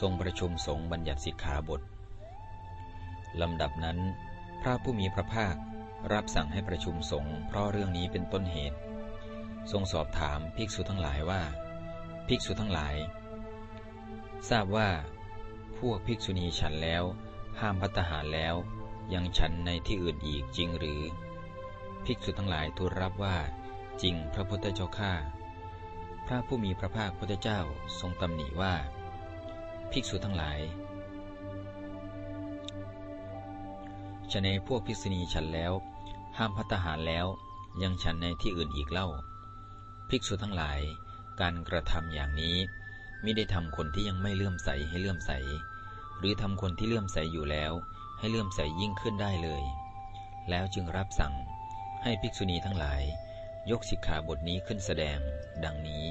ทรงประชุมสงฆ์บัญญัติสิกขาบทลำดับนั้น พระผู้มีพระภาครับสั่งให้ประชุมสงฆ์เพราะเรื่องนี้เป็นต้นเหตุ ทรงสอบถามภิกษุทั้งหลายว่า ภิกษุทั้งหลาย ทราบว่า พวกภิกษุณีฉันแล้ว ห้ามพัตหารแล้ว ยังฉันในที่อื่นอีกจริงหรือ ภิกษุทั้งหลายทูลรับว่า จริงพระพุทธเจ้าข้าพระผู้มีพระภาคพุทธเจ้าทรงตำหนิว่า ภิกษุทั้งหลายฉะในพวกภิกษุณีฉันแล้ว ห้ามพัตหารแล้วยังฉันในที่อื่นอีกเล่า ภิกษุทั้งหลาย การกระทำอย่างนี้ไม่ได้ทำคนที่ยังไม่เลื่อมใสให้เลื่อมใส หรือทำคนที่เลื่อมใสอยู่แล้ว ให้เลื่อมใสยิ่งขึ้นได้เลย แล้วจึงรับสั่งให้ภิกษุณีทั้งหลาย ยกสิกขาบทนี้ขึ้นแสดง ดังนี้